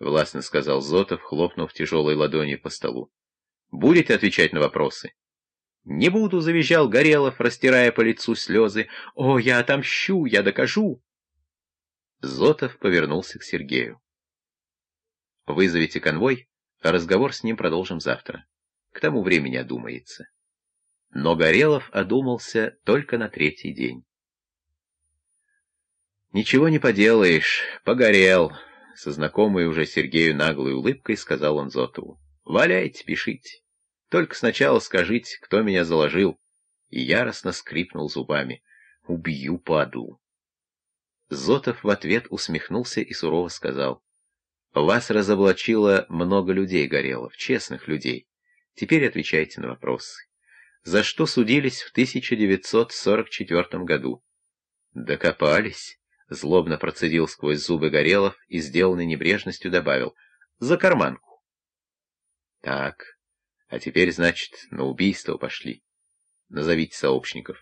властно сказал Зотов, хлопнув тяжелой ладонью по столу. «Будете отвечать на вопросы?» «Не буду», — завизжал Горелов, растирая по лицу слезы. «О, я отомщу, я докажу!» Зотов повернулся к Сергею. «Вызовите конвой, разговор с ним продолжим завтра. К тому времени одумается». Но Горелов одумался только на третий день. «Ничего не поделаешь, погорел», — со знакомой уже Сергею наглой улыбкой сказал он Зотову. «Валяйте, пишите. Только сначала скажите, кто меня заложил». И яростно скрипнул зубами. «Убью паду». Зотов в ответ усмехнулся и сурово сказал. «Вас разоблачило много людей, Горелов, честных людей. Теперь отвечайте на вопросы. За что судились в 1944 году?» «Докопались». Злобно процедил сквозь зубы Горелов и, сделанной небрежностью, добавил. «За карманку». «Так, а теперь, значит, на убийство пошли. Назовите сообщников».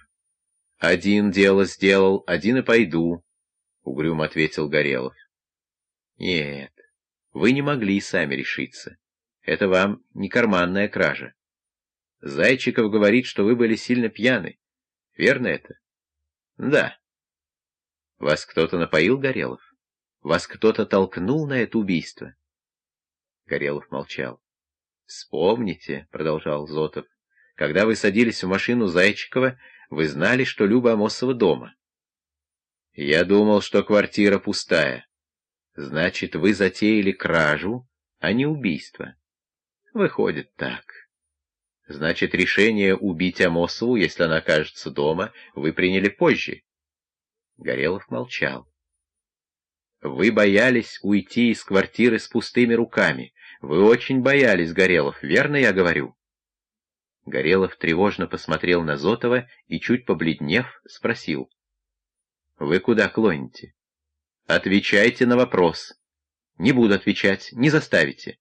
«Один дело сделал, один и пойду», — угрюмо ответил Горелов. «Нет, вы не могли сами решиться. Это вам не карманная кража. Зайчиков говорит, что вы были сильно пьяны. Верно это?» «Да». Вас кто-то напоил, Горелов? Вас кто-то толкнул на это убийство? Горелов молчал. «Вспомните», — продолжал Зотов, — «когда вы садились в машину Зайчикова, вы знали, что Люба Амосова дома. Я думал, что квартира пустая. Значит, вы затеяли кражу, а не убийство. Выходит так. Значит, решение убить Амосову, если она окажется дома, вы приняли позже. Горелов молчал. «Вы боялись уйти из квартиры с пустыми руками. Вы очень боялись, Горелов, верно я говорю?» Горелов тревожно посмотрел на Зотова и, чуть побледнев, спросил. «Вы куда клоните?» «Отвечайте на вопрос». «Не буду отвечать, не заставите».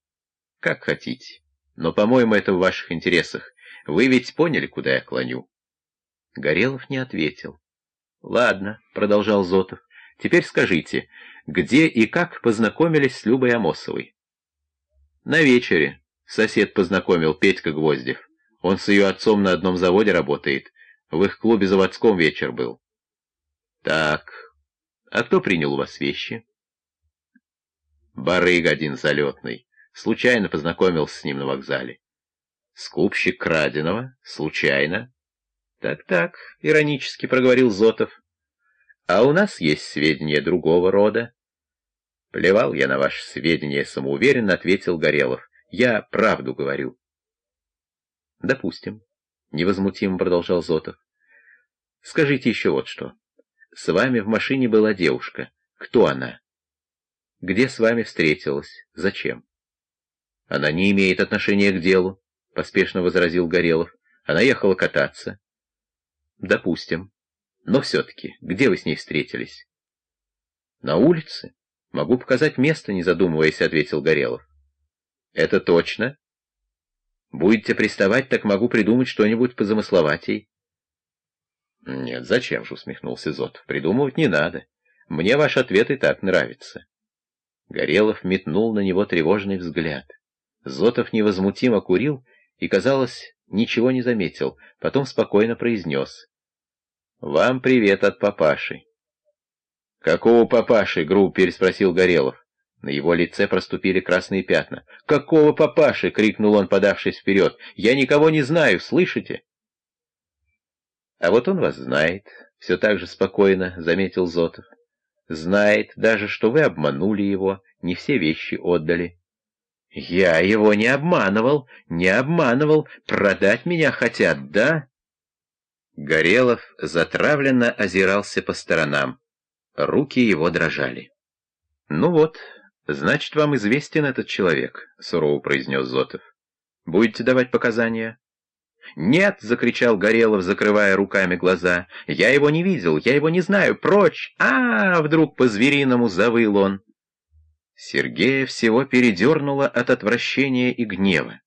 «Как хотите. Но, по-моему, это в ваших интересах. Вы ведь поняли, куда я клоню?» Горелов не ответил. «Ладно», — продолжал Зотов, — «теперь скажите, где и как познакомились с Любой Амосовой?» «На вечере. Сосед познакомил Петька Гвоздев. Он с ее отцом на одном заводе работает. В их клубе заводском вечер был». «Так, а кто принял у вас вещи?» «Барыг один залетный. Случайно познакомился с ним на вокзале». «Скупщик краденого? Случайно?» «Так-так», — иронически проговорил Зотов. «А у нас есть сведения другого рода». «Плевал я на ваши сведения», — самоуверенно ответил Горелов. «Я правду говорю». «Допустим», — невозмутимо продолжал Зотов. «Скажите еще вот что. С вами в машине была девушка. Кто она? Где с вами встретилась? Зачем?» «Она не имеет отношения к делу», — поспешно возразил Горелов. «Она ехала кататься». Допустим. Но все-таки, где вы с ней встретились? На улице. Могу показать место, не задумываясь, ответил Горелов. Это точно? Будете приставать, так могу придумать что-нибудь позамысловатей. Нет, зачем же, усмехнулся Зот. Придумывать не надо. Мне ваш ответ и так нравится. Горелов метнул на него тревожный взгляд. Зотов невозмутимо курил и, казалось, ничего не заметил, потом спокойно произнес. «Вам привет от папаши». «Какого папаши?» — грубо переспросил Горелов. На его лице проступили красные пятна. «Какого папаши?» — крикнул он, подавшись вперед. «Я никого не знаю, слышите?» «А вот он вас знает», — все так же спокойно заметил Зотов. «Знает даже, что вы обманули его, не все вещи отдали. «Я его не обманывал, не обманывал, продать меня хотят, да?» Горелов затравленно озирался по сторонам. Руки его дрожали. «Ну вот, значит, вам известен этот человек», — сурово произнес Зотов. «Будете давать показания?» «Нет!» — закричал Горелов, закрывая руками глаза. «Я его не видел, я его не знаю, прочь! а, -а, -а Вдруг по-звериному завыл он. Сергея всего передернуло от отвращения и гнева.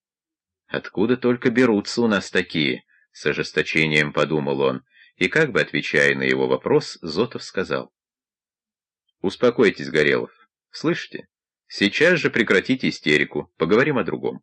«Откуда только берутся у нас такие?» — с ожесточением подумал он, и, как бы отвечая на его вопрос, Зотов сказал. «Успокойтесь, Горелов. Слышите? Сейчас же прекратите истерику, поговорим о другом.